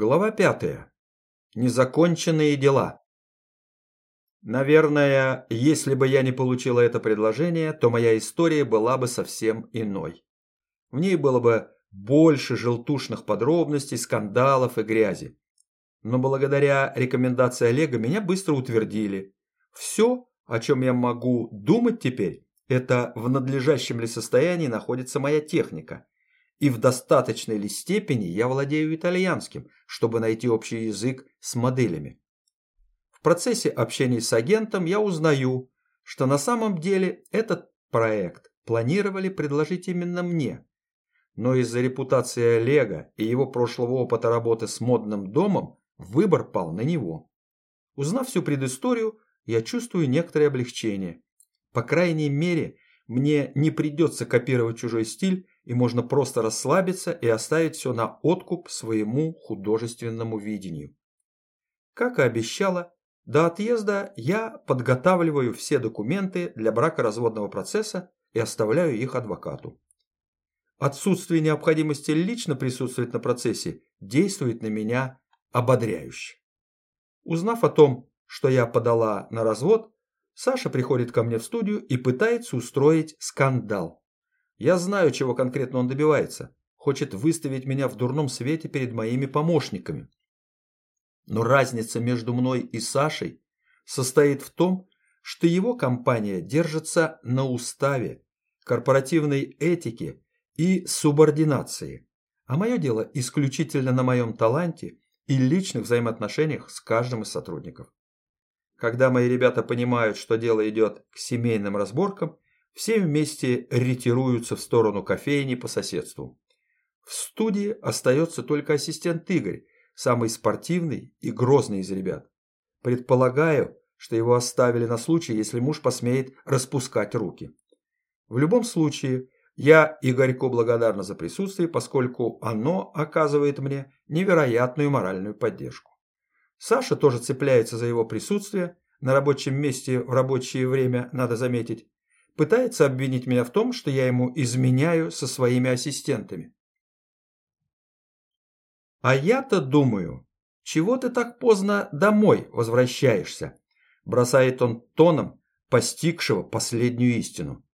Глава пятая. Незаконченные дела. Наверное, если бы я не получила это предложение, то моя история была бы совсем иной. В ней было бы больше желтушных подробностей, скандалов и грязи. Но благодаря рекомендации Олега меня быстро утвердили. Все, о чем я могу думать теперь, это в надлежащем ли состоянии находится моя техника – и в достаточной ли степени я владею итальянским, чтобы найти общий язык с моделями. В процессе общения с агентом я узнаю, что на самом деле этот проект планировали предложить именно мне. Но из-за репутации Олега и его прошлого опыта работы с модным домом выбор пал на него. Узнав всю предысторию, я чувствую некоторое облегчение. По крайней мере, мне не придется копировать чужой стиль и можно просто расслабиться и оставить все на откуп своему художественному видению. Как и обещала, до отъезда я подготавливаю все документы для бракоразводного процесса и оставляю их адвокату. Отсутствие необходимости лично присутствовать на процессе действует на меня ободряюще. Узнав о том, что я подала на развод, Саша приходит ко мне в студию и пытается устроить скандал. Я знаю, чего конкретно он добивается. Хочет выставить меня в дурном свете перед моими помощниками. Но разница между мной и Сашей состоит в том, что его компания держится на уставе, корпоративной этике и субординации, а мое дело исключительно на моем таланте и личных взаимоотношениях с каждым из сотрудников. Когда мои ребята понимают, что дело идет к семейным разборкам, все вместе ретируются в сторону кофейни по соседству. В студии остается только ассистент Игорь, самый спортивный и грозный из ребят. Предполагаю, что его оставили на случай, если муж посмеет распускать руки. В любом случае, я Игорьку благодарна за присутствие, поскольку оно оказывает мне невероятную моральную поддержку. Саша тоже цепляется за его присутствие, на рабочем месте в рабочее время, надо заметить, пытается обвинить меня в том, что я ему изменяю со своими ассистентами. А я-то думаю, чего ты так поздно домой возвращаешься? Бросает он тоном, постигшего последнюю истину.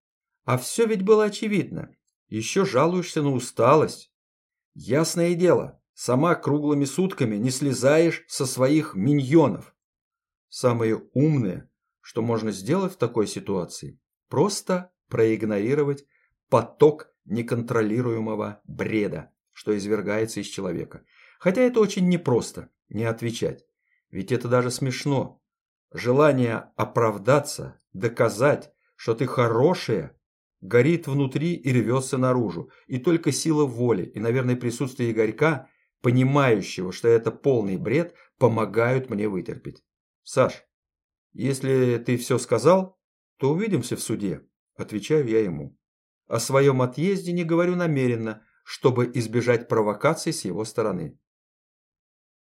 А все ведь было очевидно. Еще жалуешься на усталость. Ясное дело, сама круглыми сутками не слезаешь со своих миньонов. Самое умное, что можно сделать в такой ситуации, Просто проигнорировать поток неконтролируемого бреда, что извергается из человека. Хотя это очень непросто, не отвечать. Ведь это даже смешно. Желание оправдаться, доказать, что ты хорошая, горит внутри и рвется наружу. И только сила воли и, наверное, присутствие Игорька, понимающего, что это полный бред, помогают мне вытерпеть. Саш, если ты все сказал, то увидимся в суде, отвечаю я ему. О своем отъезде не говорю намеренно, чтобы избежать провокаций с его стороны.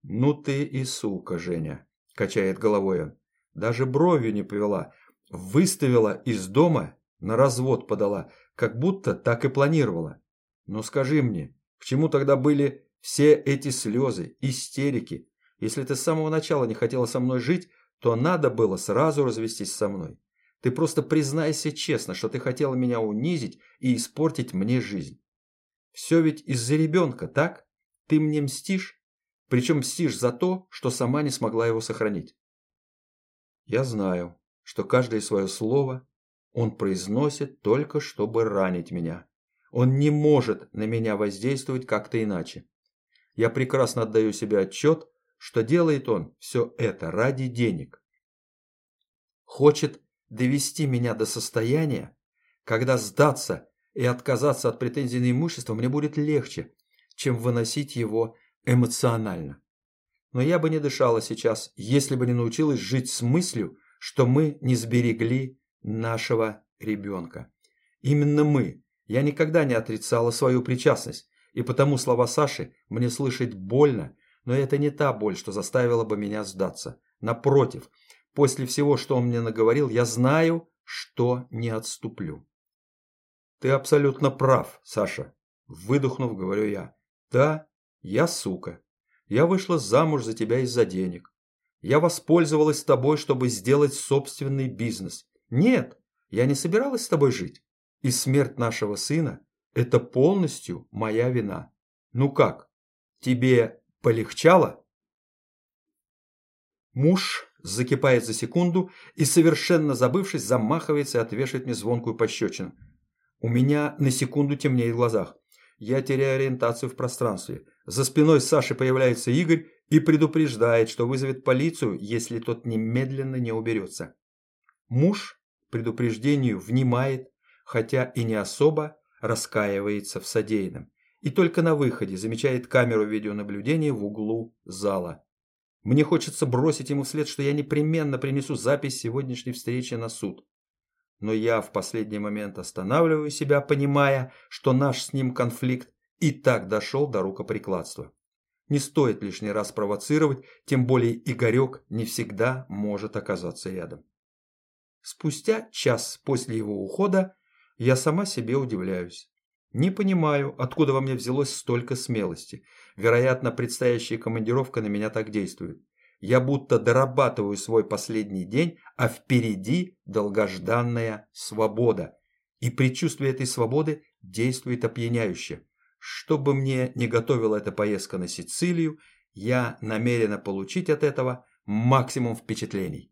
«Ну ты и сука, Женя», – качает головой он. Даже бровью не повела. Выставила из дома, на развод подала, как будто так и планировала. Но скажи мне, к чему тогда были все эти слезы, истерики? Если ты с самого начала не хотела со мной жить, то надо было сразу развестись со мной. Ты просто признайся честно, что ты хотела меня унизить и испортить мне жизнь. Все ведь из-за ребенка, так? Ты мне мстишь? Причем мстишь за то, что сама не смогла его сохранить. Я знаю, что каждое свое слово он произносит только чтобы ранить меня. Он не может на меня воздействовать как-то иначе. Я прекрасно отдаю себе отчет, что делает он все это ради денег. Хочет довести меня до состояния, когда сдаться и отказаться от претензий на имущество мне будет легче, чем выносить его эмоционально. Но я бы не дышала сейчас, если бы не научилась жить с мыслью, что мы не сберегли нашего ребенка. Именно мы. Я никогда не отрицала свою причастность, и потому слова Саши мне слышать больно, но это не та боль, что заставила бы меня сдаться. Напротив, После всего, что он мне наговорил, я знаю, что не отступлю. Ты абсолютно прав, Саша. Выдохнув, говорю я. Да, я сука. Я вышла замуж за тебя из-за денег. Я воспользовалась тобой, чтобы сделать собственный бизнес. Нет, я не собиралась с тобой жить. И смерть нашего сына – это полностью моя вина. Ну как, тебе полегчало? Муж закипает за секунду и, совершенно забывшись, замахивается и отвешивает мне звонкую пощечину. У меня на секунду темнеет в глазах. Я теряю ориентацию в пространстве. За спиной Саши появляется Игорь и предупреждает, что вызовет полицию, если тот немедленно не уберется. Муж предупреждению внимает, хотя и не особо раскаивается в содеянном. И только на выходе замечает камеру видеонаблюдения в углу зала. Мне хочется бросить ему вслед, что я непременно принесу запись сегодняшней встречи на суд. Но я в последний момент останавливаю себя, понимая, что наш с ним конфликт и так дошел до рукоприкладства. Не стоит лишний раз провоцировать, тем более Игорек не всегда может оказаться рядом. Спустя час после его ухода я сама себе удивляюсь. Не понимаю, откуда во мне взялось столько смелости. Вероятно, предстоящая командировка на меня так действует. Я будто дорабатываю свой последний день, а впереди долгожданная свобода. И предчувствие этой свободы действует опьяняюще. Что бы мне не готовила эта поездка на Сицилию, я намерена получить от этого максимум впечатлений.